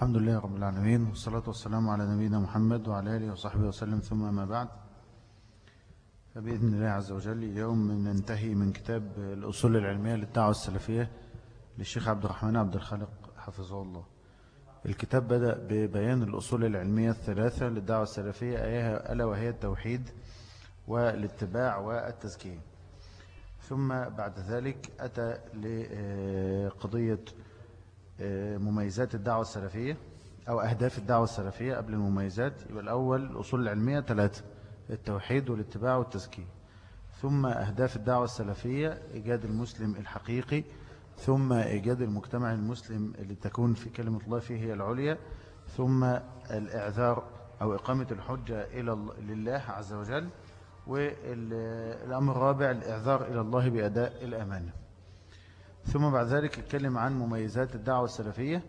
الحمد لله رب العالمين والصلاة والسلام على نبينا محمد وعلى آله وصحبه وسلم. ثم ما بعد فبإذن الله عز وجل اليوم ننتهي من كتاب الأصول العلمية للدعوة السلفية للشيخ عبد الرحمن عبد الخالق حفظه الله. الكتاب بدأ ببيان الأصول العلمية الثلاثة للدعوة السلفية ألا وهي التوحيد والاتباع والتزكية. ثم بعد ذلك أتى لقضية مميزات الدعوة السلفية أو أهداف الدعوة السلفية قبل المميزات. يبقى الأول الأصول العلمية ثلاثة التوحيد والاتباع والتزكية. ثم أهداف الدعوة السلفية إيجاد المسلم الحقيقي. ثم إيجاد المجتمع المسلم اللي تكون في كلمة الله فيه هي العليا. ثم الإعذار أو إقامة الحجة إلى لله عز وجل. والأمر الرابع الإعذار إلى الله بأداء الأمانة. ثم بعد ذلك اتكلم عن مميزات الدعوة السلفية.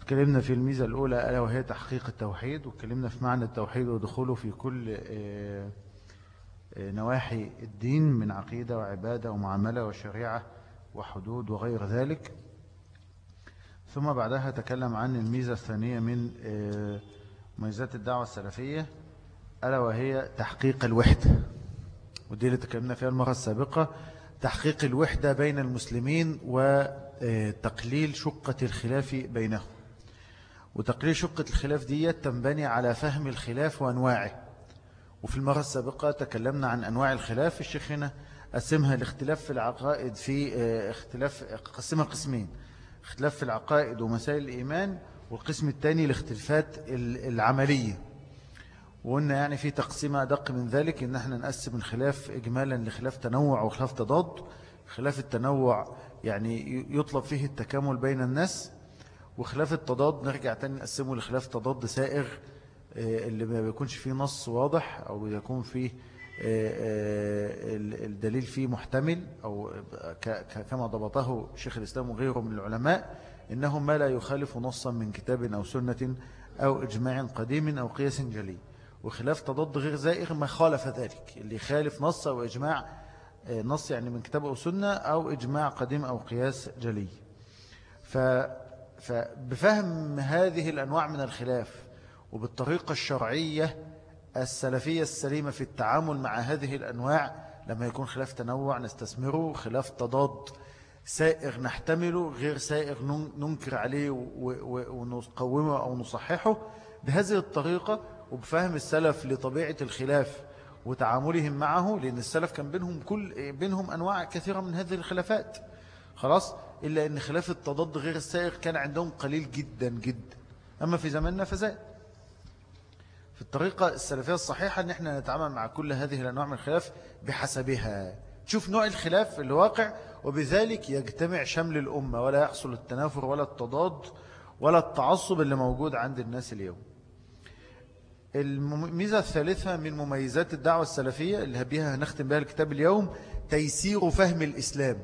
اتكلمنا في الميزة الأولى ألا وهي تحقيق التوحيد واتكلمنا في معنى التوحيد ودخوله في كل آه، آه، نواحي الدين من عقيدة وعبادة ومعاملة وشريعة وحدود وغير ذلك. ثم بعدها تكلم عن الميزة الثانية من آه، مميزات الدعوة السلفية ألا وهي تحقيق الوحدة. ودي اللي تكلمنا فيها المرة السابقة. تحقيق الوحدة بين المسلمين وتقليل شقة الخلاف بينهم. وتقليل شقة الخلاف دي تنبني على فهم الخلاف وأنواعه. وفي المرة السابقة تكلمنا عن أنواع الخلاف. الشيخ هنا قسمها الاختلاف في العقائد في آه، اختلاف قسمها قسمين. اختلاف في العقائد ومسائل الإيمان والقسم الثاني الاختلافات العملية. وقلنا يعني في تقسيمة أدق من ذلك إن إحنا نقسم الخلاف إجمالا لخلاف تنوع وخلاف تضاد. خلاف التنوع يعني يطلب فيه التكامل بين الناس وخلاف التضاد نرجع تاني نقسمه لخلاف تضاد سائغ آه، اللي ما بيكونش فيه نص واضح أو يكون فيه آه، آه، الدليل فيه محتمل أو كما ضبطه شيخ الإسلام وغيره من العلماء إنه ما لا يخالف نصا من كتاب أو سنة أو إجماع قديم أو قياس جليل وخلاف تضاد غير زائغ ما خالف ذلك اللي يخالف نص أو إجماع آه، نص يعني من كتاب أو سنة أو إجماع قديم أو قياس جلي. فبفهم هذه الأنواع من الخلاف وبالطريقة الشرعية السلفية السليمة في التعامل مع هذه الأنواع لما يكون خلاف تنوع نستثمره خلاف تضاد سائغ نحتمله غير سائغ ننكر عليه ونقومه أو نصححه. بهذه الطريقة وبفهم السلف لطبيعة الخلاف وتعاملهم معه لأن السلف كان بينهم, كل بينهم أنواع كثيرة من هذه الخلافات. خلاص؟ إلا أن خلاف التضاد غير السائغ كان عندهم قليل جدا جدا. أما في زماننا فزاد. في الطريقة السلفية الصحيحة أن إحنا نتعامل مع كل هذه الأنواع من الخلاف بحسبها. تشوف نوع الخلاف الواقع وبذلك يجتمع شمل الأمة ولا يحصل التنافر ولا التضاد ولا التعصب اللي موجود عند الناس اليوم. الميزة الثالثة من مميزات الدعوة السلفية اللي بها نختم بها الكتاب اليوم تيسير فهم الإسلام.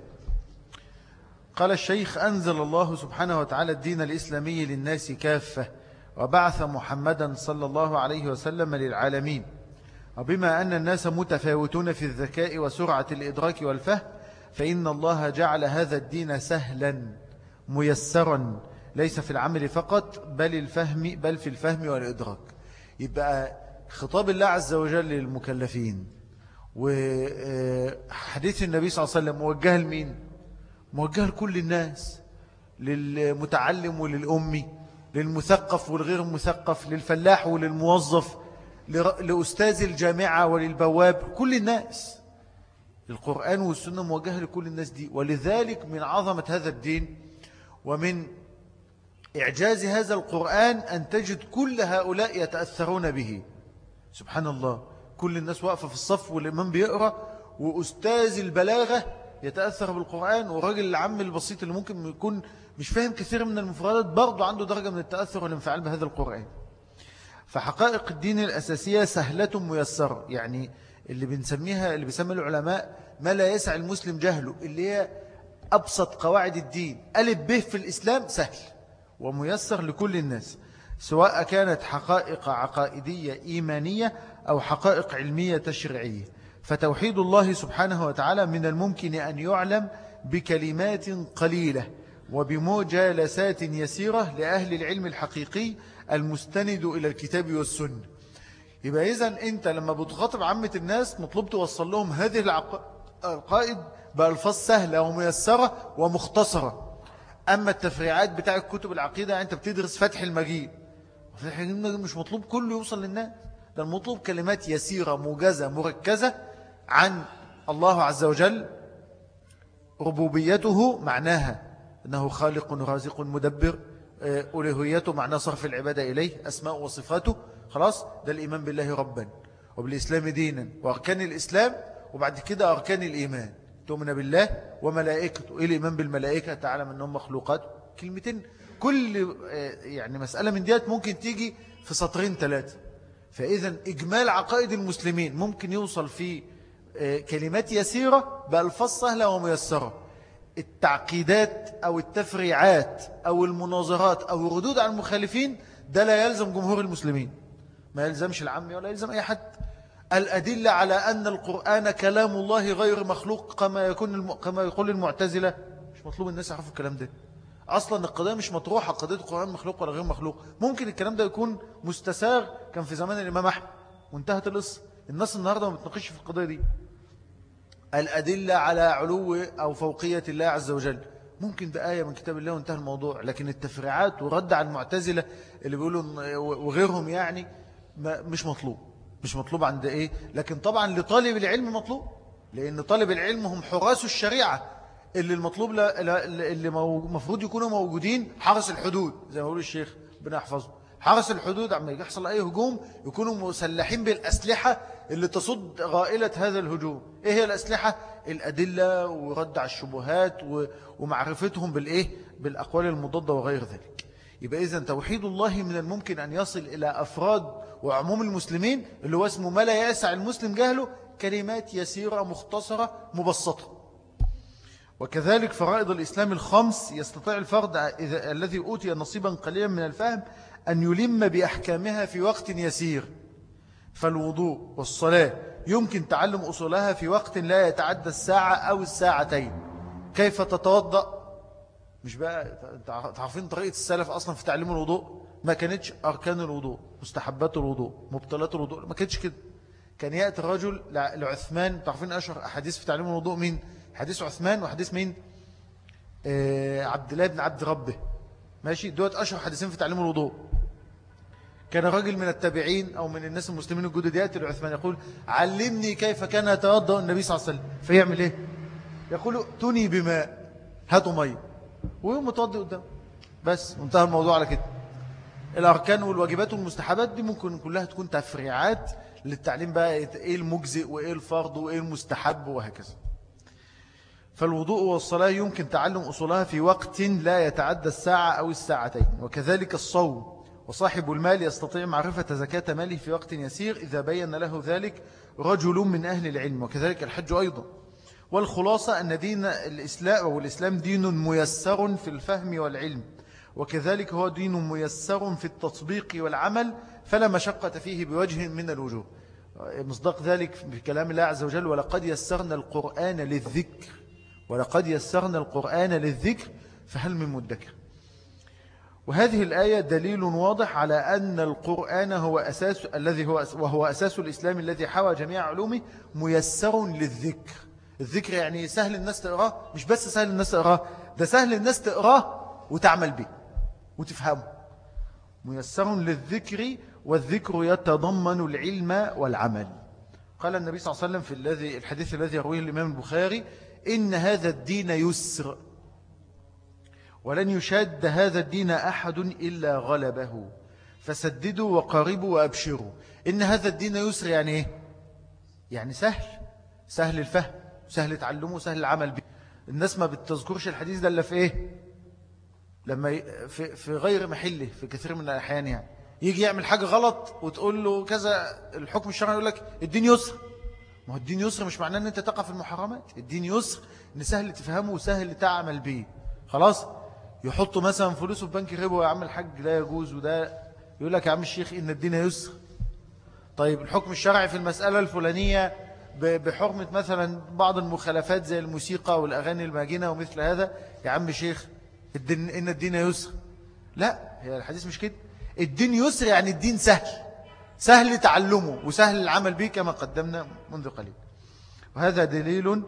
قال الشيخ أنزل الله سبحانه وتعالى الدين الإسلامي للناس كافة وبعث محمدا صلى الله عليه وسلم للعالمين. وبما أن الناس متفاوتون في الذكاء وسرعة الإدراك والفهم فإن الله جعل هذا الدين سهلا ميسرا ليس في العمل فقط بل, الفهم بل في الفهم والإدراك. يبقى خطاب الله عز وجل للمكلفين. وحديث النبي صلى الله عليه وسلم موجه لمين؟ موجه لكل الناس للمتعلم وللأمي للمثقف والغير المثقف للفلاح وللموظف لأستاذ الجامعة وللبواب كل الناس. القرآن والسنة موجهة لكل الناس دي. ولذلك من عظمة هذا الدين ومن إعجاز هذا القرآن أن تجد كل هؤلاء يتأثرون به. سبحان الله كل الناس واقفة في الصف والإمام بيقرأ وأستاذ البلاغة يتأثر بالقرآن وراجل العم البسيط اللي ممكن يكون مش فاهم كثير من المفردات برضه عنده درجة من التأثر والانفعال بهذا القرآن. فحقائق الدين الأساسية سهلة ميسرة. يعني اللي بنسميها اللي بيسمى العلماء ما لا يسع المسلم جهله اللي هي أبسط قواعد الدين. ألف به في الإسلام سهل. وميسر لكل الناس سواء كانت حقائق عقائدية إيمانية أو حقائق علمية تشريعية فتوحيد الله سبحانه وتعالى من الممكن أن يعلم بكلمات قليلة وبمجالسات يسيرة لأهل العلم الحقيقي المستند إلى الكتاب والسنة. يبقى إذن أنت لما بتخاطب عامة الناس مطلوب توصل لهم هذه العقائد بألفاظ سهلة وميسرة ومختصرة. أما التفريعات بتاع كتب العقيدة أنت بتدرس فتح المجيد. فتح المجيد مش مطلوب كله يوصل للناس. ده المطلوب كلمات يسيرة موجزة مركزة عن الله عز وجل ربوبيته معناها أنه خالق رازق مدبر آه، ألوهيته معناه صرف العبادة إليه أسماء وصفاته. خلاص ده الإيمان بالله ربا. وبالإسلام دينا وأركان الإسلام وبعد كده أركان الإيمان. تؤمن بالله وملائكته. إيه الإيمان بالملائكة؟ تعلم أنهم مخلوقات. كلمتين. كل آه، يعني مسألة من ديات ممكن تيجي في سطرين ثلاثة فإذا إجمال عقائد المسلمين ممكن يوصل في آه، كلمات يسيرة بألفاظ سهلة وميسرة. التعقيدات أو التفريعات أو المناظرات أو الردود على المخالفين ده لا يلزم جمهور المسلمين. ما يلزمش العامي ولا يلزم أي حد. الأدلة على أن القرآن كلام الله غير مخلوق كما يكون كما يقول المعتزلة. مش مطلوب الناس يعرفوا الكلام ده. أصلا القضية مش مطروحة قضية القرآن مخلوق ولا غير مخلوق. ممكن الكلام ده يكون مستساغ. كان في زمان الإمام أحمد. وانتهت القصة. الناس النهاردة ما بتناقش في القضية دي. الأدلة على علو أو فوقية الله عز وجل. ممكن بآية من كتاب الله وانتهى الموضوع. لكن التفريعات ورد على المعتزلة اللي بيقولوا وغيرهم يعني مش مطلوب. مش مطلوب عند إيه لكن طبعا لطالب العلم مطلوب لأن طالب العلم هم حراس الشريعة اللي المطلوب اللي المفروض يكونوا موجودين حرس الحدود زي ما يقول الشيخ بنا يحفظه حرس الحدود عما يحصل أي هجوم يكونوا مسلحين بالأسلحة اللي تصد غائلة هذا الهجوم إيه هي الأسلحة؟ الأدلة ورد على الشبهات ومعرفتهم بالإيه؟ بالأقوال المضادة وغير ذلك يبقى إذا توحيد الله من الممكن أن يصل إلى أفراد وعموم المسلمين اللي هو اسمه ما لا يسع المسلم جهله كلمات يسيرة مختصرة مبسطة. وكذلك فرائض الإسلام الخمس يستطيع الفرد إذا الذي أوتي نصيبا قليلا من الفهم أن يلم بأحكامها في وقت يسير. فالوضوء والصلاة يمكن تعلم أصولها في وقت لا يتعدى الساعة أو الساعتين. كيف تتوضأ؟ مش بقى تعرفين طريقة السلف أصلا في تعليم الوضوء؟ ما كانتش أركان الوضوء مستحبات الوضوء مبطلات الوضوء ما كانتش كده. كان يأتي الرجل لعثمان تعرفين أشهر أحاديث في تعليم الوضوء مين؟ حديث عثمان وحديث مين؟ آه عبد الله بن عبد ربه. ماشي؟ دوت أشهر حديثين في تعليم الوضوء. كان رجل من التابعين أو من الناس المسلمين الجدد يأتي لعثمان يقول علمني كيف كان يتوضأ النبي صلى الله عليه وسلم. فيعمل إيه؟ يقول تني بماء هاتوا مي ويوم متوضي قدام. بس انتهى الموضوع على كده. الأركان والواجبات والمستحبات دي ممكن كلها تكون تفريعات للتعليم بقى إيه المجزئ وإيه الفرض وإيه المستحب وهكذا. فالوضوء والصلاة يمكن تعلم أصولها في وقت لا يتعدى الساعة أو الساعتين. وكذلك الصوم. وصاحب المال يستطيع معرفة زكاة ماله في وقت يسير إذا بين له ذلك رجل من أهل العلم. وكذلك الحج أيضا. والخلاصة أن دين الإسلام والإسلام دين ميسر في الفهم والعلم وكذلك هو دين ميسر في التطبيق والعمل فلا مشقة فيه بوجه من الوجوه. مصدق ذلك في كلام الله عز وجل ولقد يسرنا القرآن للذكر ولقد يسرنا القرآن للذكر فهل من مدكر؟ وهذه الآية دليل واضح على أن القرآن هو أساس الذي هو وهو أساس الإسلام الذي حوى جميع علومه ميسر للذكر. الذكر يعني سهل الناس تقراه مش بس سهل الناس تقراه ده سهل الناس تقراه وتعمل به وتفهمه. ميسر للذكر والذكر يتضمن العلم والعمل. قال النبي صلى الله عليه وسلم في الذي الحديث الذي يرويه الإمام البخاري إن هذا الدين يسر. ولن يشاد هذا الدين أحد إلا غلبه. فسددوا وقاربوا وأبشروا. إن هذا الدين يسر يعني إيه؟ يعني سهل سهل الفهم. سهل تعلمه سهل العمل به الناس ما بتذكرش الحديث ده إلا في إيه؟ لما في, في غير محله في كثير من الأحيان يعني. يجي يعمل حاجة غلط وتقول له كذا الحكم الشرعي يقول لك الدين يسر. ما هو الدين يسر مش معناه إن أنت تقع في المحرمات. الدين يسر إن سهل تفهمه وسهل تعمل به خلاص؟ يحطوا مثلا فلوسه في بنك ربا يا عم الحاج لا يجوز وده. يقول لك يا عم الشيخ إن الدين يسر. طيب الحكم الشرعي في المسألة الفلانية بحرمة مثلا بعض المخالفات زي الموسيقى والأغاني الماجنة ومثل هذا. يا عم شيخ الدين إن الدين يسر. لا هي الحديث مش كده. الدين يسر يعني الدين سهل. سهل تعلمه وسهل العمل به كما قدمنا منذ قليل. وهذا دليل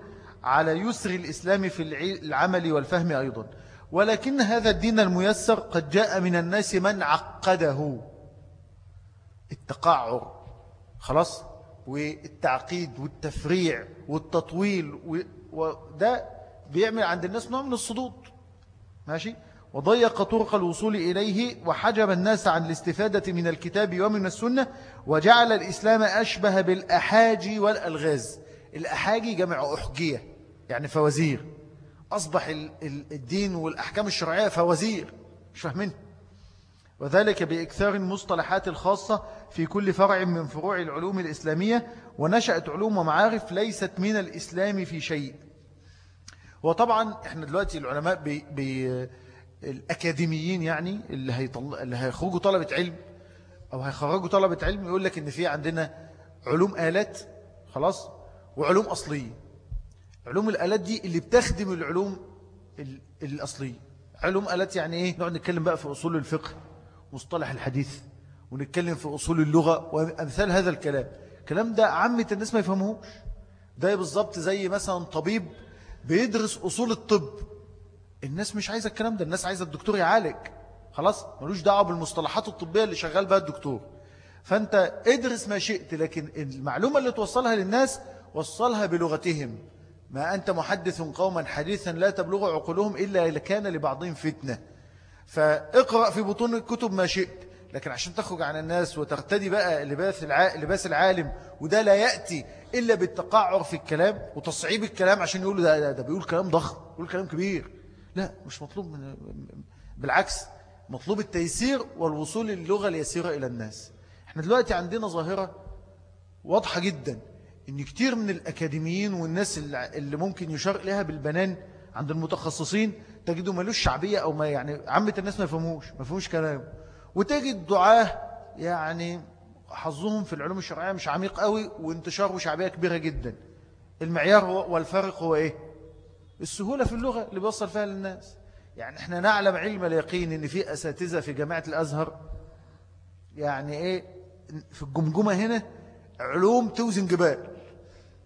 على يسر الإسلام في العمل والفهم أيضا. ولكن هذا الدين الميسر قد جاء من الناس من عقده. التقعر. خلاص؟ والتعقيد والتفريع والتطويل وده بيعمل عند الناس نوع من الصدود. ماشي؟ وضيق طرق الوصول إليه وحجب الناس عن الاستفادة من الكتاب ومن السنة وجعل الإسلام أشبه بالأحاجي والألغاز. الأحاجي جمع أحجية يعني فوزير أصبح الدين والأحكام الشرعية فوزير مش فاهمين؟ وذلك بإكثار المصطلحات الخاصة في كل فرع من فروع العلوم الإسلامية ونشأت علوم ومعارف ليست من الإسلام في شيء. وطبعا إحنا دلوقتي العلماء بي الأكاديميين يعني اللي, هيطل... اللي هيخرجوا طلبة علم أو هيخرجوا طلبة علم يقول لك إن في عندنا علوم آلات خلاص وعلوم أصلية. علوم الآلات دي اللي بتخدم العلوم الأصلية. علوم آلات يعني إيه؟ نقعد نتكلم بقى في أصول الفقه. مصطلح الحديث ونتكلم في أصول اللغة وأمثال هذا الكلام. الكلام ده عامة الناس ما يفهموش ده بالضبط زي مثلا طبيب بيدرس أصول الطب. الناس مش عايزة الكلام ده الناس عايزة الدكتور يعالج. خلاص ملوش دعوة بالمصطلحات الطبية اللي شغال بها الدكتور. فأنت ادرس ما شئت لكن المعلومة اللي توصلها للناس وصلها بلغتهم. ما أنت محدث قوما حديثا لا تبلغ عقولهم إلا إذا كان لبعضهم فتنة. فاقرأ في بطون الكتب ما شئت لكن عشان تخرج عن الناس وترتدي بقى لباس. لباس العالم وده لا يأتي إلا بالتقعر في الكلام وتصعيب الكلام عشان يقولوا ده, ده, ده بيقول كلام ضخم بيقول كلام كبير لا مش مطلوب من بالعكس مطلوب التيسير والوصول للغة اليسيرة إلى الناس إحنا دلوقتي عندنا ظاهرة واضحة جدا إن كتير من الأكاديميين والناس اللي ممكن يشار إليها بالبنان عند المتخصصين تجدوا ملوش شعبية أو ما يعني عامة الناس ما يفهموش ما يفهموش كلام وتجد دعاه يعني حظهم في العلوم الشرعية مش عميق قوي وانتشاره شعبية كبيرة جدا. المعيار والفرق هو إيه؟ السهولة في اللغة اللي بيوصل فيها للناس. يعني إحنا نعلم علم اليقين إن في أساتذة في جامعة الأزهر يعني إيه؟ في الجمجمة هنا علوم توزن جبال.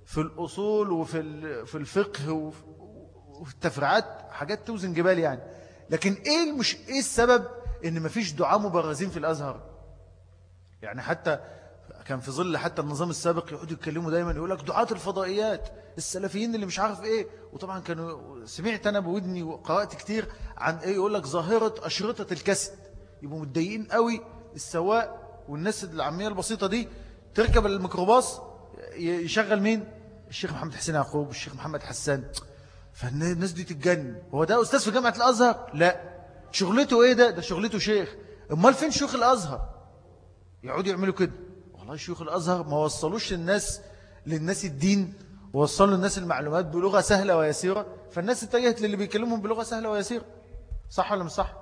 في الأصول وفي في الفقه وفي التفرعات حاجات توزن جبال يعني. لكن إيه مش إيه السبب إن مفيش دعاء مبرزين في الأزهر؟ يعني حتى كان في ظل حتى النظام السابق يقعدوا يتكلموا دايما يقول لك دعاة الفضائيات السلفيين اللي مش عارف إيه. وطبعا كانوا سمعت أنا بودني وقرأت كتير عن إيه يقول لك ظاهرة أشرطة الكسد. يبقوا متضايقين قوي السواق والناس العامية البسيطة دي. تركب الميكروباص يشغل مين؟ الشيخ محمد حسين يعقوب الشيخ محمد حسان. فالناس دي تتجنن. هو ده أستاذ في جامعة الأزهر؟ لا. شغلته إيه ده؟ ده شغلته شيخ. أمال فين شيوخ الأزهر؟ يقعدوا يعملوا كده. والله شيوخ الأزهر ما وصلوش الناس للناس الدين ووصلوا الناس المعلومات بلغة سهلة ويسيرة. فالناس اتجهت للي بيكلمهم بلغة سهلة ويسيرة. صح ولا مش صح؟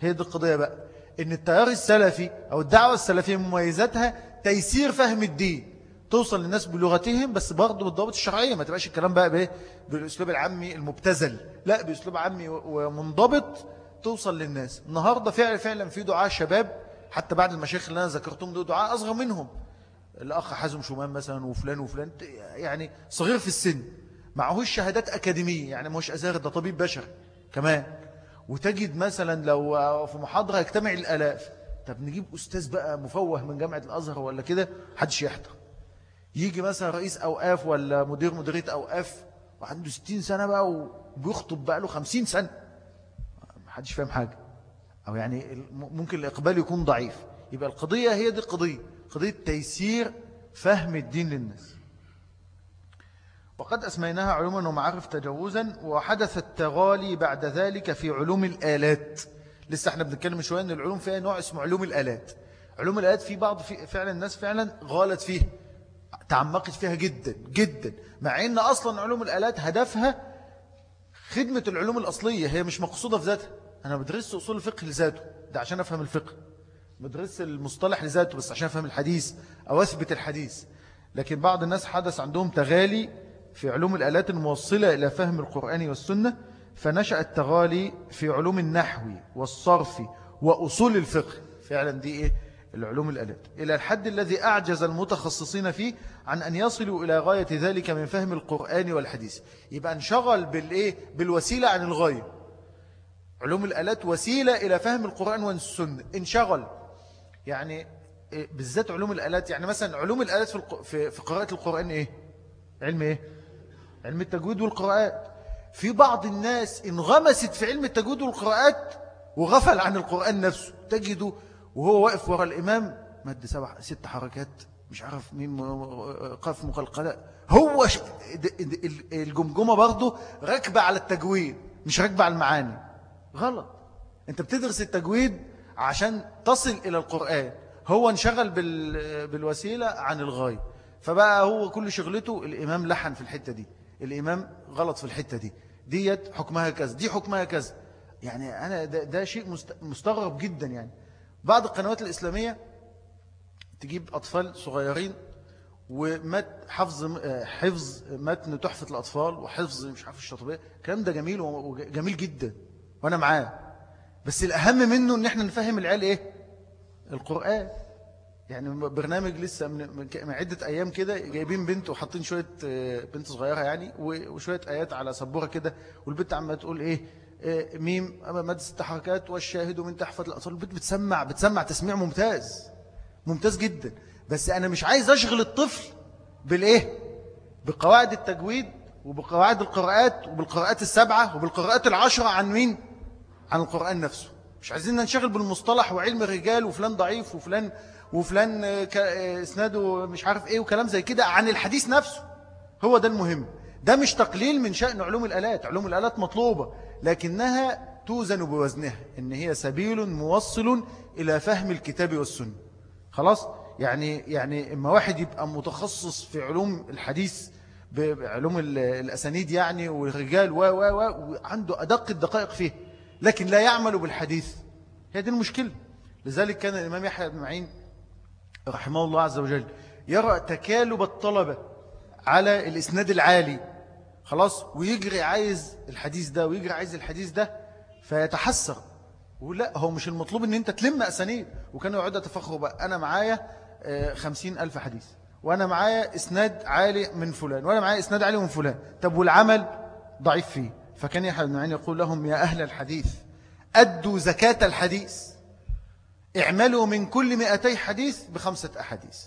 هي دي القضية بقى. إن التيار السلفي أو الدعوة السلفية مميزاتها تيسير فهم الدين. توصل للناس بلغتهم بس برضه بالضبط الشرعية. ما تبقاش الكلام بقى بإيه؟ بالأسلوب العامي المبتزل لا بأسلوب عامي ومنضبط توصل للناس. النهاردة فعلا فعلا في دعاء شباب حتى بعد المشايخ اللي أنا ذكرتهم دول دعاء أصغر منهم. الأخ حازم شومان مثلا وفلان وفلان يعني صغير في السن. معهوش شهادات أكاديمية يعني مش أزهر ده طبيب بشري كمان. وتجد مثلا لو في محاضرة يجتمع الألاف. طب نجيب أستاذ بقى مفوه من جامعة الأزهر ولا كده؟ حدش يحضر. يجي مثلا رئيس أوقاف ولا مدير مديرية أوقاف وعنده 60 سنة بقى وبيخطب بقى له 50 سنة. محدش فاهم حاجة. أو يعني ممكن الإقبال يكون ضعيف. يبقى القضية هي دي القضية قضية تيسير فهم الدين للناس. وقد أسميناها علوما ومعارف تجوزا وحدث التغالي بعد ذلك في علوم الآلات. لسه إحنا بنتكلم شوية إن العلوم فيها نوع اسمه علوم الآلات. علوم الآلات في بعض في فعلا الناس فعلا غالت فيها. تعمقت فيها جدا جدا. مع إن أصلا علوم الآلات هدفها خدمة العلوم الأصلية هي مش مقصودة في ذاتها. أنا بدرس أصول الفقه لذاته ده عشان أفهم الفقه. بدرس المصطلح لذاته بس عشان أفهم الحديث أو أثبت الحديث. لكن بعض الناس حدث عندهم تغالي في علوم الآلات الموصلة إلى فهم القرآن والسنة فنشأ التغالي في علوم النحو والصرف وأصول الفقه. فعلا دي إيه؟ العلوم الآلات إلى الحد الذي أعجز المتخصصين فيه عن أن يصلوا إلى غاية ذلك من فهم القرآن والحديث. يبقى انشغل بالإيه؟ بالوسيلة عن الغاية. علوم الآلات وسيلة إلى فهم القرآن والسنة. انشغل. يعني إيه؟ بالذات علوم الآلات. يعني مثلا علوم الآلات في, في قراءة القرآن إيه؟ علم إيه؟ علم التجويد والقراءات. في بعض الناس انغمست في علم التجويد والقراءات وغفل عن القرآن نفسه. تجده وهو واقف وراء الإمام مد سبع ست حركات مش عارف مين قاف مقلقلة هو الجمجمة برضه راكبة على التجويد مش راكبة على المعاني. غلط. انت بتدرس التجويد عشان تصل إلى القرآن. هو انشغل بالوسيلة عن الغاية. فبقى هو كل شغلته الإمام لحن في الحتة دي. الإمام غلط في الحتة دي. ديت حكمها كذا دي حكمها كذا. يعني أنا ده, ده شيء مستغرب جدا يعني. بعض القنوات الإسلامية تجيب أطفال صغيرين ومت حفظ حفظ متن تحفة الأطفال وحفظ مش عارف الشاطبية. الكلام ده جميل وجميل جدا وأنا معاه. بس الأهم منه إن إحنا نفهم العيال إيه؟ القرآن. يعني برنامج لسه من عدة أيام كده جايبين بنت وحاطين شوية بنت صغيرة يعني وشوية آيات على سبورة كده والبنت عمالة تقول إيه؟ آه، ميم مد ست حركات والشاهد من تحفة الأطفال. البيت بتسمع بتسمع تسميع ممتاز ممتاز جدا. بس أنا مش عايز أشغل الطفل بالإيه؟ بقواعد التجويد وبقواعد القراءات وبالقراءات السبعة وبالقراءات العشرة عن مين؟ عن القرآن نفسه. مش عايزين ننشغل بالمصطلح وعلم الرجال وفلان ضعيف وفلان وفلان آه، آه، إسناده مش عارف إيه وكلام زي كده عن الحديث نفسه. هو ده المهم. ده مش تقليل من شأن علوم الآلات. علوم الآلات مطلوبة. لكنها توزن بوزنها إن هي سبيل موصل إلى فهم الكتاب والسنة. خلاص؟ يعني يعني إما واحد يبقى متخصص في علوم الحديث بعلوم الأسانيد يعني والرجال و و و وعنده أدق الدقائق فيه لكن لا يعمل بالحديث. هي دي المشكلة. لذلك كان الإمام يحيى بن معين رحمه الله عز وجل يرى تكالب الطلبة على الإسناد العالي. خلاص ويجري عايز الحديث ده ويجري عايز الحديث ده فيتحسر. ولا هو مش المطلوب إن أنت تلم أسانيد. وكانوا يقعدوا يتفخروا بقى أنا معايا آه، خمسين ألف حديث. وأنا معايا إسناد عالي من فلان. وأنا معايا إسناد عالي من فلان. طب والعمل ضعيف فيه. فكان يحيى بن معين يقول لهم يا أهل الحديث أدوا زكاة الحديث. اعملوا من كل مئتي حديث بخمسة أحاديث.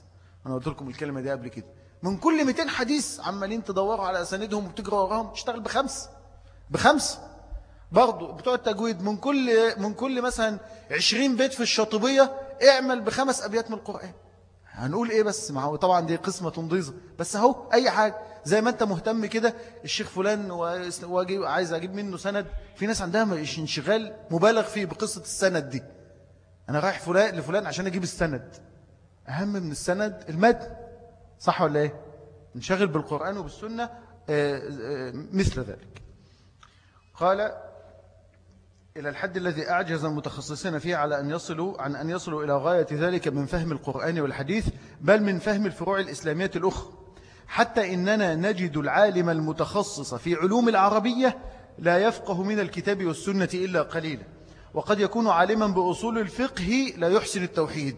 أنا قلت لكم الكلمة دي قبل كده. من كل 200 حديث عمالين تدوروا على أساندهم وبتجروا وراهم تشتغل بخمس. بخمس. برضو بتوع التجويد من كل من كل مثلا 20 بيت في الشاطبية اعمل بخمس أبيات من القرآن. هنقول إيه بس؟ ما هو طبعا دي قسمة تنضيزة بس أهو أي حاجة. زي ما أنت مهتم كده الشيخ فلان واجي عايز أجيب منه سند. في ناس عندها انشغال مبالغ فيه بقصة السند دي. أنا رايح فلان لفلان عشان أجيب السند. أهم من السند المتن صح ولا إيه؟ نشغل بالقرآن وبالسنة آه، آه، مثل ذلك. قال إلى الحد الذي أعجز المتخصصين فيه على أن يصلوا عن أن يصلوا إلى غاية ذلك من فهم القرآن والحديث بل من فهم الفروع الإسلامية الأخرى. حتى إننا نجد العالم المتخصص في علوم العربية لا يفقه من الكتاب والسنة إلا قليلا. وقد يكون عالما بأصول الفقه لا يحسن التوحيد.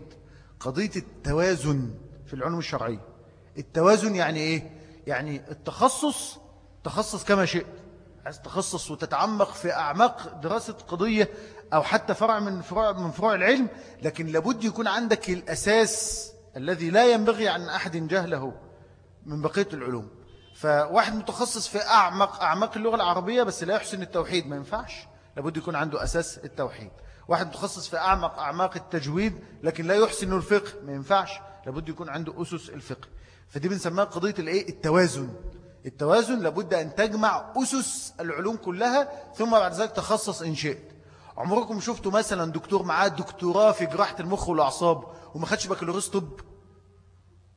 قضية التوازن في العلوم الشرعية. التوازن يعني إيه؟ يعني التخصص تخصص كما شئت. عايز تخصص وتتعمق في أعماق دراسة قضية أو حتى فرع من فروع, من فروع العلم لكن لابد يكون عندك الأساس الذي لا ينبغي عن أحد جهله من بقية العلوم. فواحد متخصص في أعمق أعماق اللغة العربية بس لا يحسن التوحيد ما ينفعش. لابد يكون عنده أساس التوحيد. واحد متخصص في أعمق أعماق التجويد لكن لا يحسن الفقه ما ينفعش. لابد يكون عنده أسس الفقه. فدي بنسميها قضية الإيه؟ التوازن. التوازن لابد أن تجمع أسس العلوم كلها ثم بعد ذلك تخصص إن شئت. عمركم شفتوا مثلا دكتور معاه دكتوراه في جراحة المخ والأعصاب وما خدش بكالوريوس طب؟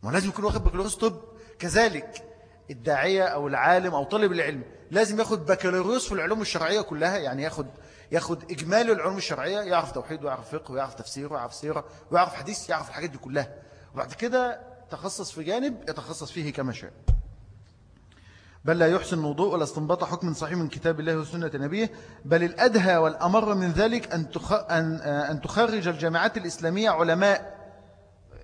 ما لازم يكون واخد بكالوريوس طب. كذلك الداعية أو العالم أو طالب العلم لازم ياخد بكالوريوس في العلوم الشرعية كلها يعني ياخد ياخد إجمالي العلوم الشرعية يعرف توحيد ويعرف فقه ويعرف تفسير ويعرف سيرة ويعرف حديث يعرف الحاجات دي كلها. وبعد كده تخصص في جانب يتخصص فيه كما شاء. بل لا يحسن الوضوء ولا استنبط حكم صحيح من كتاب الله وسنة نبيه. بل الأدهى والأمر من ذلك أن أن تخرج الجامعات الإسلامية علماء.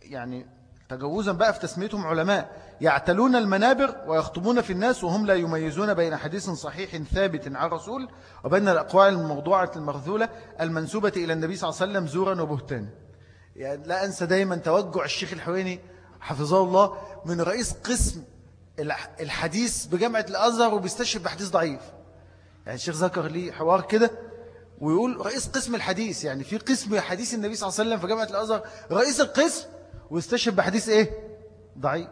يعني تجوزا بقى في تسميتهم علماء. يعتلون المنابر ويخطبون في الناس وهم لا يميزون بين حديث صحيح ثابت عن الرسول وبين الأقوال الموضوعة المرذولة المنسوبة إلى النبي صلى الله عليه وسلم زورا وبهتان يعني لا أنسى دايما توجع الشيخ الحويني حفظه الله من رئيس قسم الحديث بجامعة الأزهر وبيستشهد بحديث ضعيف. يعني الشيخ ذكر لي حوار كده ويقول رئيس قسم الحديث يعني في قسم حديث النبي صلى الله عليه وسلم في جامعة الأزهر رئيس القسم واستشهد بحديث إيه؟ ضعيف.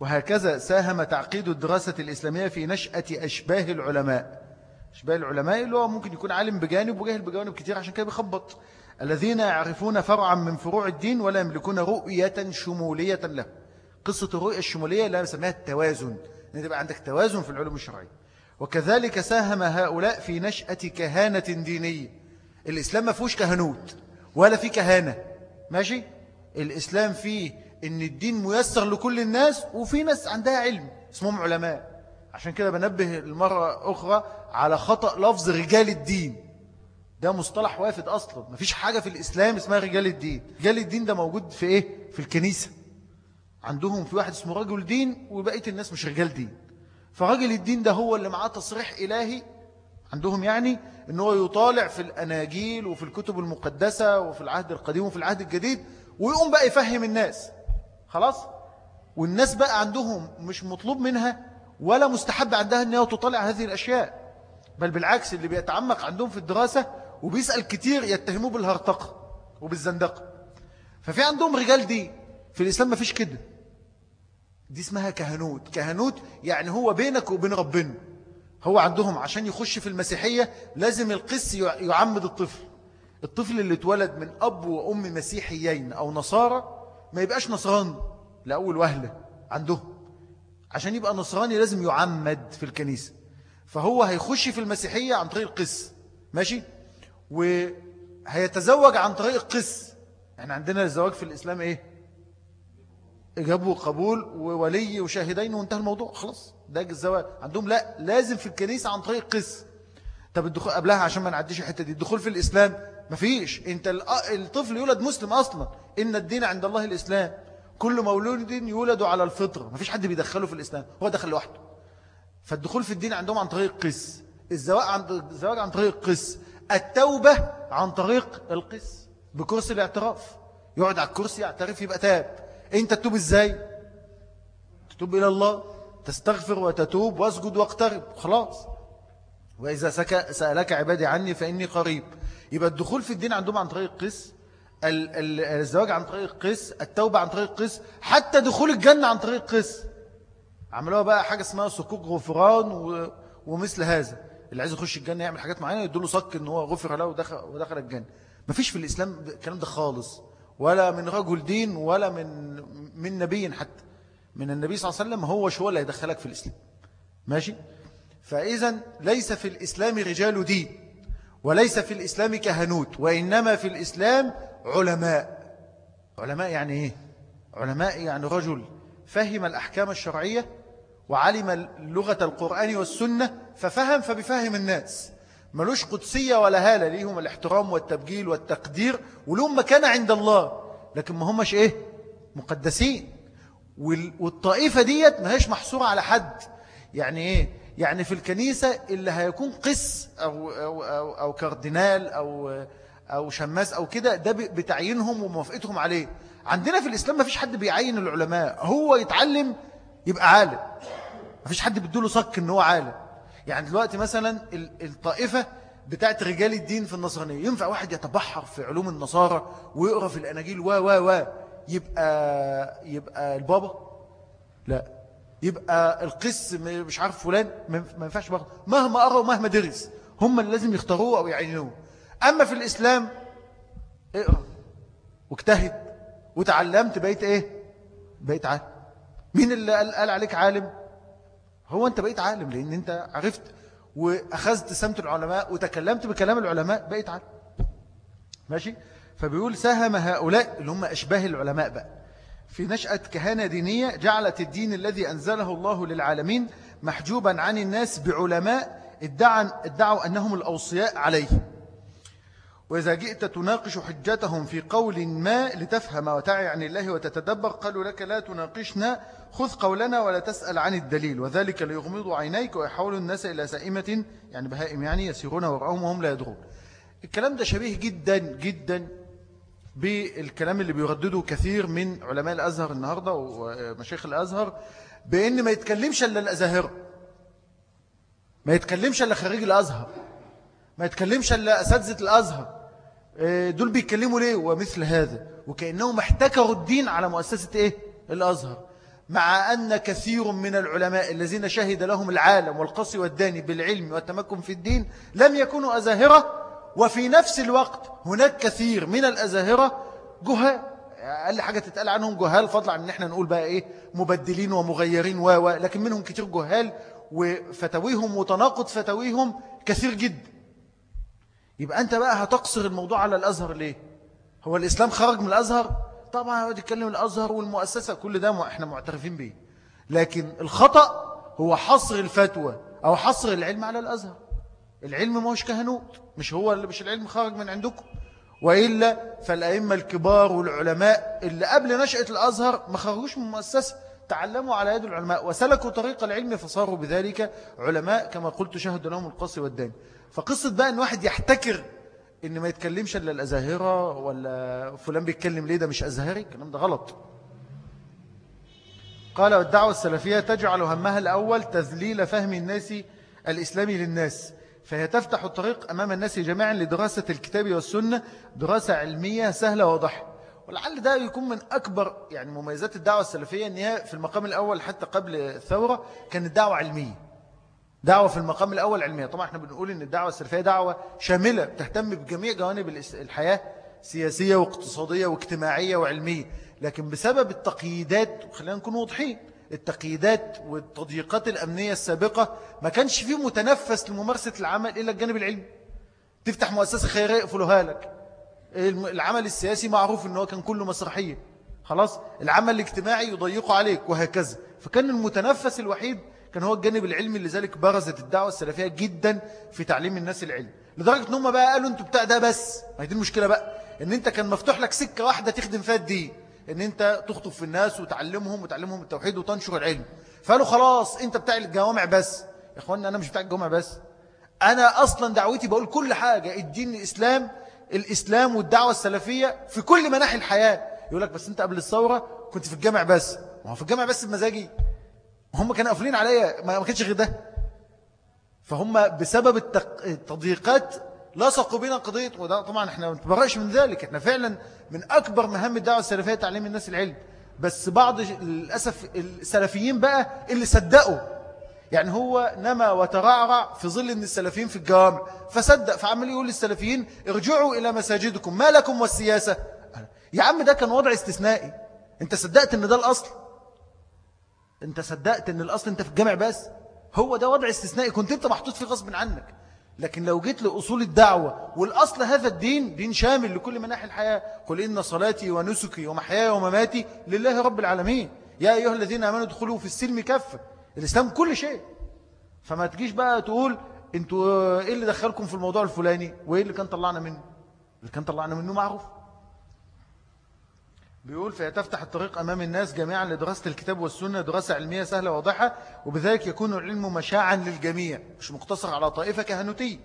وهكذا ساهم تعقيد الدراسة الإسلامية في نشأة أشباه العلماء. أشباه العلماء اللي هو ممكن يكون عالم بجانب وجاهل بجانب كتير عشان كده بيخبط. الذين يعرفون فرعا من فروع الدين ولا يملكون رؤية شمولية له. قصة الرؤية الشمولية لا نسميها التوازن. أن تبقى عندك توازن في العلوم الشرعية. وكذلك ساهم هؤلاء في نشأة كهانة دينية. الإسلام ما فيهوش كهنوت ولا في كهانة. ماشي؟ الإسلام فيه إن الدين ميسر لكل الناس وفي ناس عندها علم اسمهم علماء. عشان كده بنبه المرة أخرى على خطأ لفظ رجال الدين. ده مصطلح وافد أصلا. مفيش حاجة في الإسلام اسمها رجال الدين. رجال الدين ده موجود في إيه؟ في الكنيسة. عندهم في واحد اسمه رجل دين وبقية الناس مش رجال دين. فرجل الدين ده هو اللي معاه تصريح إلهي. عندهم يعني إن هو يطالع في الأناجيل وفي الكتب المقدسة وفي العهد القديم وفي العهد الجديد ويقوم بقى يفهم الناس. خلاص؟ والناس بقى عندهم مش مطلوب منها ولا مستحب عندها إن هي تطالع هذه الأشياء. بل بالعكس اللي بيتعمق عندهم في الدراسة وبيسأل كتير يتهموه بالهرطقة وبالزندقة ففي عندهم رجال دي في الإسلام ما فيش كده. دي اسمها كهنوت. كهنوت يعني هو بينك وبين ربنا. هو عندهم عشان يخش في المسيحية لازم القس يعمد الطفل. الطفل اللي اتولد من أب وأم مسيحيين أو نصارى ما يبقاش نصراني لأول وهلة عندهم. عشان يبقى نصراني لازم يعمد في الكنيسة. فهو هيخش في المسيحية عن طريق القس. ماشي؟ وهيتزوج عن طريق القس إحنا عندنا الزواج في الإسلام إيه؟ إجابة وقبول وولي وشاهدين وانتهى الموضوع. خلاص ده الزواج. عندهم لا لازم في الكنيسة عن طريق قس. طب الدخول قبلها عشان ما نعديش الحتة دي. الدخول في الإسلام مفيش. انت الطفل يولد مسلم أصلا. إن الدين عند الله الإسلام. كل مولود يولد على الفطرة. مفيش حد بيدخله في الإسلام. هو دخل لوحده. فالدخول في الدين عندهم عن طريق قس. الزواج عن الزواج عن طريق قس. التوبة عن طريق القس بكرسي الاعتراف. يقعد على الكرسي يعترف يبقى تاب. انت تتوب إزاي؟ تتوب إلى الله تستغفر وتتوب واسجد واقترب. خلاص. وإذا سألك عبادي عني فإني قريب. يبقى الدخول في الدين عندهم عن طريق قس الزواج عن طريق قس التوبة عن طريق قس حتى دخول الجنة عن طريق قس عملوها بقى حاجة اسمها صكوك غفران ومثل هذا. اللي عايز يخش الجنة يعمل حاجات معينة يدوله صك إن هو غفر له ودخل, ودخل الجنة. مفيش في الإسلام الكلام ده خالص. ولا من رجل دين ولا من من نبي حتى. من النبي صلى الله عليه وسلم هو شو اللي هيدخلك في الإسلام. ماشي؟ فإذا ليس في الإسلام رجال دين وليس في الإسلام كهنوت وإنما في الإسلام علماء. علماء يعني إيه؟ علماء يعني رجل فهم الأحكام الشرعية وعلم لغة القرآن والسنة ففهم فبفهم الناس. ملوش قدسية ولا هالة ليهم الاحترام والتبجيل والتقدير؟ ولهم مكانة عند الله. لكن ما همش إيه؟ مقدسين. والطائفة ديت ما هيش محصورة على حد. يعني إيه؟ يعني في الكنيسة اللي هيكون قس أو, أو, أو, أو كاردينال أو, أو شماس أو كده ده بتعيينهم وموافقتهم عليه. عندنا في الإسلام ما فيش حد بيعين العلماء. هو يتعلم يبقى عالم. ما فيش حد بيدوله صك إن هو عالم. يعني دلوقتي مثلا الطائفة بتاعت رجال الدين في النصرانية ينفع واحد يتبحر في علوم النصارى ويقرأ في الأناجيل و و و يبقى يبقى البابا؟ لا. يبقى القس مش عارف فلان؟ ما ينفعش برضه. مهما قرأ ومهما درس هم اللي لازم يختاروه أو يعينوه. أما في الإسلام اقرأ واجتهد وتعلمت بقيت إيه؟ بقيت عالم. مين اللي قال عليك عالم؟ هو أنت بقيت عالم لأن أنت عرفت وأخذت سمت العلماء وتكلمت بكلام العلماء بقيت عالم. ماشي؟ فبيقول ساهم هؤلاء اللي هم أشباه العلماء بقى. في نشأة كهانة دينية جعلت الدين الذي أنزله الله للعالمين محجوبا عن الناس بعلماء ادعوا أنهم الأوصياء عليه. وإذا جئت تناقش حجتهم في قول ما لتفهم وتعي عن الله وتتدبر قالوا لك لا تناقشنا خذ قولنا ولا تسأل عن الدليل. وذلك ليغمضوا عينيك ويحولوا الناس إلى سائمة يعني بهائم يعني يسيرون وراءهم وهم لا يدرون. الكلام ده شبيه جدا جدا بالكلام اللي بيردده كثير من علماء الأزهر النهاردة ومشايخ الأزهر بأن ما يتكلمش إلا الأزاهرة. ما يتكلمش إلا خريج الأزهر. ما يتكلمش إلا أساتذة الأزهر. آه، دول بيتكلموا ليه ومثل هذا؟ وكأنهم احتكروا الدين على مؤسسة إيه؟ الأزهر. مع أن كثير من العلماء الذين شهد لهم العالم والقصي والداني بالعلم والتمكن في الدين لم يكونوا أزاهرة. وفي نفس الوقت هناك كثير من الأزاهرة جهال أقل حاجة تتقال عنهم جهال فضلا عن أن إحنا نقول بقى إيه؟ مبدلين ومغيرين و لكن منهم كتير جهال وفتويهم وتناقض فتويهم كثير جدا. يبقى أنت بقى هتقصر الموضوع على الأزهر ليه؟ هو الإسلام خرج من الأزهر؟ طبعا هو يتكلم الأزهر والمؤسسة كل ده إحنا معترفين به لكن الخطأ هو حصر الفتوى أو حصر العلم على الأزهر. العلم هوش كهنوت مش هو اللي مش العلم خرج من عندكم. وإلا فالأئمة الكبار والعلماء اللي قبل نشأة الأزهر ما خرجوش من مؤسسة تعلموا على يد العلماء وسلكوا طريق العلم فصاروا بذلك علماء كما قلت شهد لهم القصي والداني. فقصة بقى أن واحد يحتكر أن ما يتكلمش إلا الأزاهرة ولا فلان بيتكلم ليه؟ ده مش أزهري الكلام ده غلط. قال والدعوة السلفية تجعل همها الأول تذليل فهم الناس الإسلامي للناس فهي تفتح الطريق أمام الناس جميعا لدراسة الكتاب والسنة دراسة علمية سهلة وضحة ولعل ده يكون من أكبر يعني مميزات الدعوة السلفية أنها في المقام الأول حتى قبل الثورة كانت دعوة علمية. دعوة في المقام الأول علمية. طبعا إحنا بنقول أن الدعوة السلفية دعوة شاملة تهتم بجميع جوانب الحياة سياسية واقتصادية واجتماعية وعلمية. لكن بسبب التقييدات خلينا نكون واضحين التقييدات والتضييقات الأمنية السابقة ما كانش فيه متنفس لممارسة العمل إلا الجانب العلمي تفتح مؤسسة خيرية يقفلوها لك. العمل السياسي معروف أنه كان كله مسرحية. خلاص؟ العمل الاجتماعي يضيقه عليك وهكذا. فكان المتنفس الوحيد كان هو الجانب العلمي لذلك برزت الدعوة السلفية جدا في تعليم الناس العلم. لدرجة إن هم بقى قالوا أنتوا بتاع ده بس. ما هي دي المشكلة بقى. إن أنت كان مفتوح لك سكة واحدة تخدم فيها الدين. إن أنت تخطب في الناس وتعلمهم وتعلمهم التوحيد وتنشر العلم. فقالوا خلاص أنت بتاع الجوامع بس. يا اخوانا أنا مش بتاع الجوامع بس. أنا أصلا دعوتي بقول كل حاجة. الدين الإسلام الإسلام والدعوة السلفية في كل مناحي الحياة. يقول لك بس أنت قبل الثورة كنت في الجامع بس. ما هو في الجامع بس بمزاجي. هم كانوا قافلين عليا ما كانش غير ده. فهم بسبب التضييقات لصقوا بنا قضية وده طبعا إحنا ما نتبرأش من ذلك. إحنا فعلا من أكبر مهام الدعوة السلفية تعليم الناس العلم. بس بعض للأسف السلفيين بقى اللي صدقوا. يعني هو نما وترعرع في ظل إن السلفيين في الجوامع. فصدق فعمل يقول للسلفيين ارجعوا إلى مساجدكم ما لكم والسياسة. يا عم ده كان وضع استثنائي. أنت صدقت إن ده الأصل؟ انت صدقت ان الأصل انت في الجامع بس؟ هو ده وضع استثنائي كنت انت محطوط فيه غصب عنك. لكن لو جيت لأصول الدعوة والأصل هذا الدين دين شامل لكل مناحي الحياة. قل إن صلاتي ونسكي ومحياي ومماتي لله رب العالمين. يا أيها الذين آمنوا ادخلوا في السلم كافة الإسلام كل شيء. فما تجيش بقى تقول أنتوا إيه اللي دخلكم في الموضوع الفلاني؟ وإيه اللي كان طلعنا منه؟ اللي كان طلعنا منه معروف. بيقول فهي تفتح الطريق أمام الناس جميعا لدراسة الكتاب والسنة دراسة علمية سهلة واضحة وبذلك يكون العلم مشاعا للجميع مش مقتصر على طائفة كهنوتية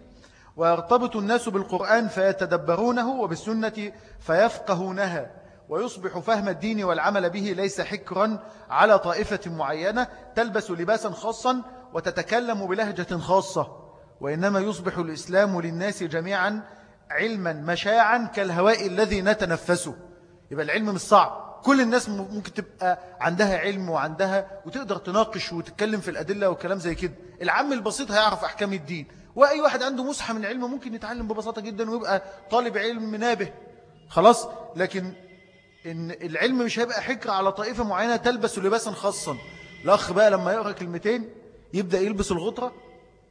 ويرتبط الناس بالقرآن فيتدبرونه وبالسنة فيفقهونها ويصبح فهم الدين والعمل به ليس حكرا على طائفة معينة تلبس لباسا خاصا وتتكلم بلهجة خاصة. وإنما يصبح الإسلام للناس جميعا علما مشاعا كالهواء الذي نتنفسه. يبقى العلم مش صعب. كل الناس ممكن تبقى عندها علم وعندها وتقدر تناقش وتتكلم في الأدلة وكلام زي كده. العم البسيط هيعرف أحكام الدين. وأي واحد عنده مسحة من علم ممكن يتعلم ببساطة جدا ويبقى طالب علم نابه. خلاص؟ لكن إن العلم مش هيبقى حكر على طائفة معينة تلبس لباسا خاصا. الأخ بقى لما يقرأ كلمتين يبدأ يلبس الغطرة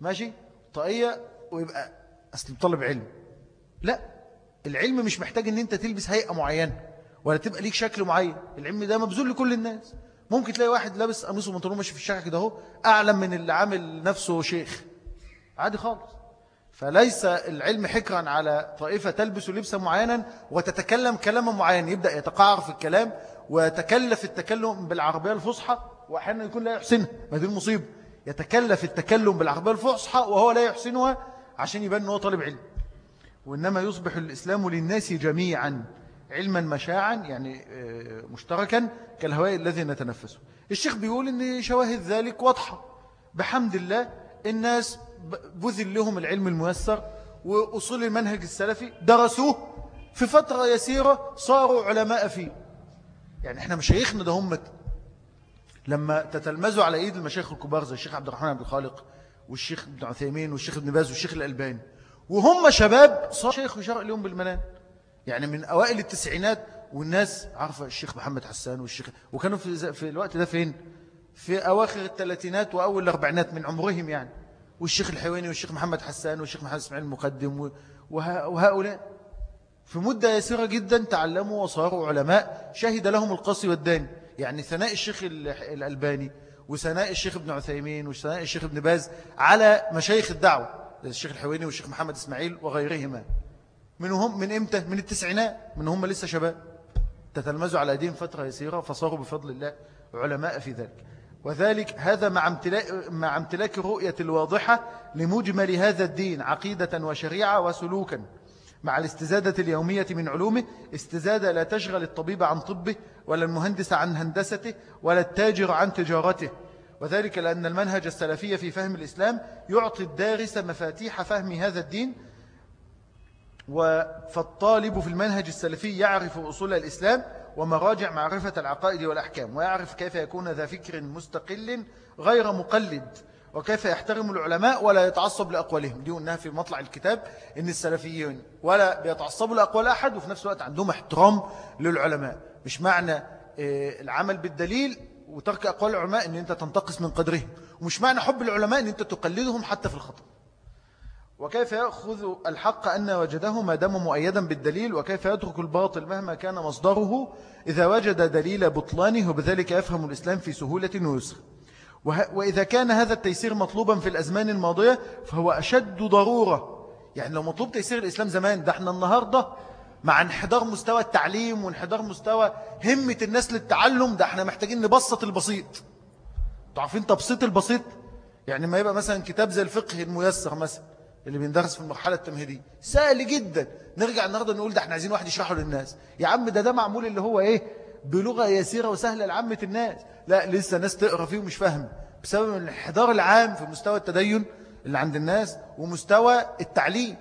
ماشي؟ طاقية ويبقى أصل طالب علم. لا العلم مش محتاج إن أنت تلبس هيئة معينة. ولا تبقى ليك شكل معين. العلم ده مبذول لكل الناس. ممكن تلاقي واحد لابس قميص وبنطلون ماشي في الشارع كده اهو أعلم من اللي عامل نفسه شيخ. عادي خالص. فليس العلم حكرا على طائفة تلبس لبسا معينا وتتكلم كلاما معين. يبدأ يتقعر في الكلام ويتكلف التكلم بالعربية الفصحى وأحيانا يكون لا يحسنها ما دي المصيبة. يتكلف التكلم بالعربية الفصحى وهو لا يحسنها عشان يبان أنه طالب علم. وإنما يصبح الإسلام للناس جميعا. علما مشاعا يعني آه، مشتركا كالهواء الذي نتنفسه. الشيخ بيقول أن شواهد ذلك واضحة. بحمد الله الناس بذل لهم العلم الميسر وأصول المنهج السلفي درسوه في فترة يسيرة صاروا علماء فيه. يعني إحنا مشايخنا ده هم لما تتلمذوا على إيد المشايخ الكبار زي الشيخ عبد الرحمن عبد الخالق والشيخ ابن عثيمين والشيخ ابن باز والشيخ الألباني وهم شباب صار شيخ يشرق لهم بالمنام. يعني من أوائل التسعينات والناس عارفة الشيخ محمد حسان والشيخ وكانوا في, في الوقت ده فين؟ في أواخر الثلاثينات وأول الأربعينات من عمرهم يعني. والشيخ الحويني والشيخ محمد حسان والشيخ محمد إسماعيل المقدم وهؤلاء. في مدة يسيرة جدا تعلموا وصاروا علماء شهد لهم القصي والداني. يعني ثناء الشيخ الألباني وثناء الشيخ ابن عثيمين وثناء الشيخ ابن باز على مشايخ الدعوة الشيخ الحويني والشيخ محمد إسماعيل وغيرهما. منهم من إمتى؟ من التسعينات من هم لسه شباب. تتلمذوا على أيديهم فترة يسيرة فصاروا بفضل الله علماء في ذلك. وذلك هذا مع امتلاك, مع امتلاك الرؤية الواضحة لمجمل هذا الدين عقيدة وشريعة وسلوكا. مع الاستزادة اليومية من علومه استزادة لا تشغل الطبيب عن طبه ولا المهندس عن هندسته ولا التاجر عن تجارته. وذلك لأن المنهج السلفي في فهم الإسلام يعطي الدارس مفاتيح فهم هذا الدين فالطالب في المنهج السلفي يعرف أصول الإسلام ومراجع معرفة العقائد والأحكام ويعرف كيف يكون ذا فكر مستقل غير مقلد وكيف يحترم العلماء ولا يتعصب لأقوالهم. دي قلناها في مطلع الكتاب إن السلفيين ولا بيتعصبوا لأقوال أحد وفي نفس الوقت عندهم احترام للعلماء. مش معنى آه، العمل بالدليل وترك أقوال العلماء أن أنت تنتقص من قدرهم ومش معنى حب العلماء أن أنت تقلدهم حتى في الخطأ. وكيف يأخذ الحق أن وجده ما دام مؤيدا بالدليل؟ وكيف يترك الباطل مهما كان مصدره إذا وجد دليل بطلانه؟ وبذلك يفهم الإسلام في سهولة ويسر. وإذا كان هذا التيسير مطلوبا في الأزمان الماضية فهو أشد ضرورة. يعني لو مطلوب تيسير الإسلام زمان ده إحنا النهاردة مع انحدار مستوى التعليم وانحدار مستوى همة الناس للتعلم ده إحنا محتاجين نبسط البسيط. تعرفين تبسيط البسيط؟ يعني ما يبقى مثلا كتاب زي الفقه الميسر مثلا. اللي بيندرس في المرحلة التمهيدية. سهل جدا. نرجع النهاردة نقول ده إحنا عايزين واحد يشرحه للناس. يا عم ده ده معمول اللي هو إيه؟ بلغة يسيرة وسهلة لعامة الناس. لا لسه ناس تقرأ فيه ومش فاهم بسبب الانحدار العام في مستوى التدين اللي عند الناس ومستوى التعليم.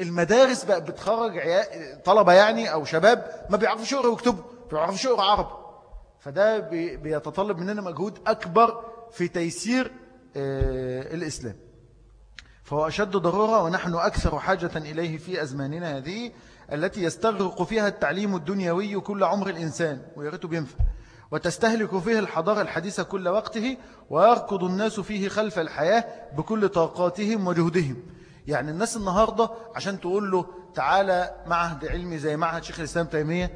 المدارس بقى بتخرج طلبة يعني أو شباب ما بيعرفوش يقرأ ويكتبوا بيعرفوش يقرأ عربي. فده بيتطلب مننا مجهود أكبر في تيسير آه، الإسلام. فهو أشد ضرورة ونحن أكثر حاجة إليه في أزماننا هذه التي يستغرق فيها التعليم الدنيوي كل عمر الإنسان ويريد بينفع. وتستهلك فيه الحضارة الحديثة كل وقته ويركض الناس فيه خلف الحياة بكل طاقاتهم وجهدهم يعني الناس النهاردة عشان تقول له تعالى معهد علمي زي معهد شيخ الإسلام تيمية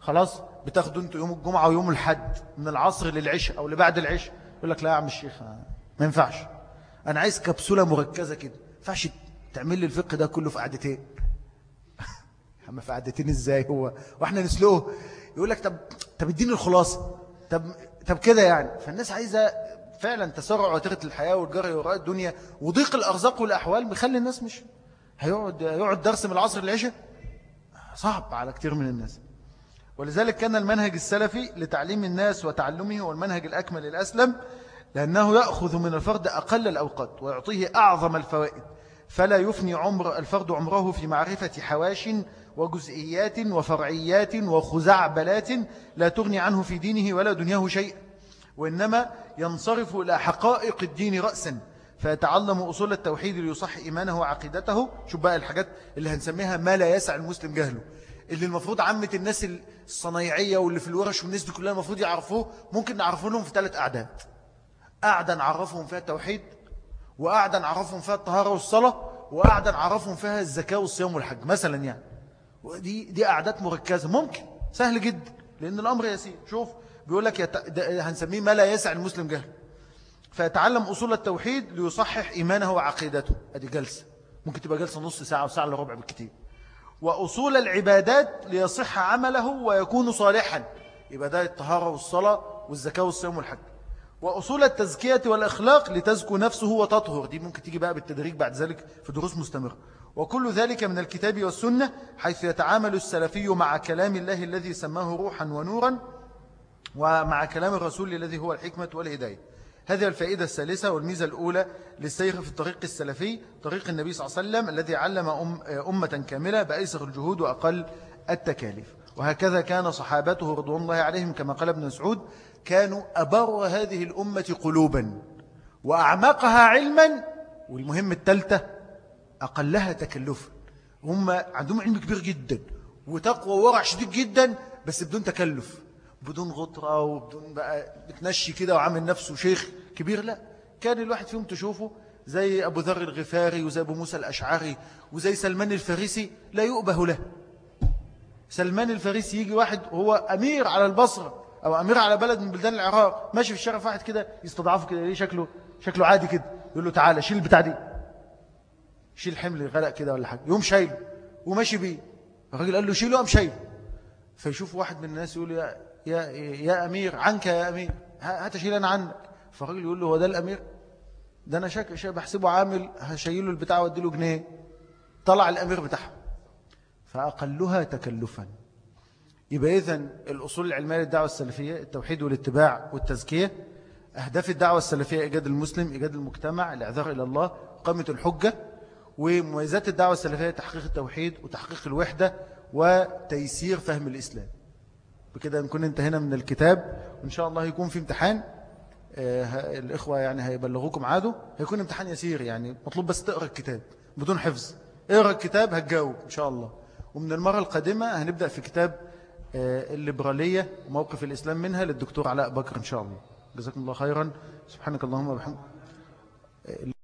خلاص بتاخدوا أنتوا يوم الجمعة ويوم الحد من العصر للعشاء أو لبعد العشاء. يقول لك لا يا عم الشيخ ما ينفعش. أنا عايز كبسولة مركزة كده. ينفعش تعمل لي الفقه ده كله في قعدتين. أما في قعدتين إزاي هو؟ وإحنا نسلوه. يقول لك طب طب اديني الخلاصة. طب طب كده يعني. فالناس عايزة فعلا تسرع وترة الحياة والجري وراء الدنيا وضيق الأرزاق والأحوال بيخلي الناس مش هيقعد يقعد درس من العصر للعشاء صعب على كتير من الناس. ولذلك كان المنهج السلفي لتعليم الناس وتعلمه هو المنهج الأكمل الأسلم لأنه يأخذ من الفرد أقل الأوقات ويعطيه أعظم الفوائد فلا يفني عمر الفرد عمره في معرفة حواش وجزئيات وفرعيات وخزعبلات لا تغني عنه في دينه ولا دنياه شيء وإنما ينصرف إلى حقائق الدين رأسا فيتعلم أصول التوحيد ليصح إيمانه وعقيدته. شوف بقى الحاجات اللي هنسميها ما لا يسع المسلم جهله اللي المفروض عامة الناس الصنايعية واللي في الورش والناس دي كلها المفروض يعرفوه ممكن نعرفه لهم في ثلاث أعداد. قاعدة نعرفهم فيها التوحيد وقاعدة نعرفهم فيها الطهارة والصلاة وقاعدة نعرفهم فيها الزكاة والصيام والحج مثلا يعني. ودي دي أعداد مركزة. ممكن سهل جدا لأن الأمر يسير. شوف بيقول لك يت... هنسميه ما لا يسع المسلم جهل. فيتعلم أصول التوحيد ليصحح إيمانه وعقيدته. أدي جلسة. ممكن تبقى جلسة نص ساعة وساعة إلا ربع بالكتير. وأصول العبادات ليصح عمله ويكون صالحا. يبقى ده الطهارة والصلاة والزكاة والصيام والحج. وأصول التزكية والأخلاق لتزكو نفسه وتطهر. دي ممكن تيجي بقى بالتدريج بعد ذلك في دروس مستمرة. وكل ذلك من الكتاب والسنة حيث يتعامل السلفي مع كلام الله الذي سماه روحا ونورا ومع كلام الرسول الذي هو الحكمة والهداية. هذه الفائدة الثالثة والميزة الأولى للسير في الطريق السلفي طريق النبي صلى الله عليه وسلم الذي علم أم أمة كاملة بأيسر الجهود وأقل التكاليف. وهكذا كان صحابته رضوان الله عليهم كما قال ابن مسعود كانوا أبر هذه الأمة قلوبا وأعمقها علما والمهم الثالثة أقلها تكلفا. هم عندهم علم كبير جدا وتقوى ورع شديد جدا بس بدون تكلف. بدون غطرة وبدون بقى بتنشي كده وعامل نفسه شيخ كبير لا. كان الواحد فيهم تشوفه زي أبو ذر الغفاري وزي أبو موسى الأشعري وزي سلمان الفارسي لا يؤبه له. سلمان الفارسي يجي واحد هو أمير على البصرة أو أمير على بلد من بلدان العراق ماشي في الشارع واحد كده يستضعفه كده ليه شكله شكله عادي كده؟ يقول له تعالى شيل البتاع دي. شيل حمل غلق كده ولا حاجة. يوم شايله وماشي بيه. الراجل قال له شيله قام شايله. فيشوف واحد من الناس يقول يا يا يا أمير عنك يا أمير. هات شيل أنا عنك. فالراجل يقول له هو ده الأمير؟ ده أنا شاك بحسبه عامل هشيله البتاع وأديله جنيه. طلع الأمير بتاعه فأقلها تكلفا. يبقى إذن الأصول العلمية للدعوة السلفية التوحيد والاتباع والتزكية أهداف الدعوة السلفية إيجاد المسلم إيجاد المجتمع الإعذار إلى الله قامة الحجة ومميزات الدعوة السلفية تحقيق التوحيد وتحقيق الوحدة وتيسير فهم الإسلام. بكده نكون انتهينا من الكتاب. وإن شاء الله يكون في امتحان. آه الإخوة يعني هيبلغوكم عاده هيكون امتحان يسير يعني مطلوب بس تقرأ الكتاب بدون حفظ. اقرأ الكتاب هتجاوب إن شاء الله. ومن المرة القادمة هنبدأ في كتاب الليبرالية وموقف الإسلام منها للدكتور علاء بكر إن شاء الله. جزاكم الله خيرا. سبحانك اللهم وبحمدك.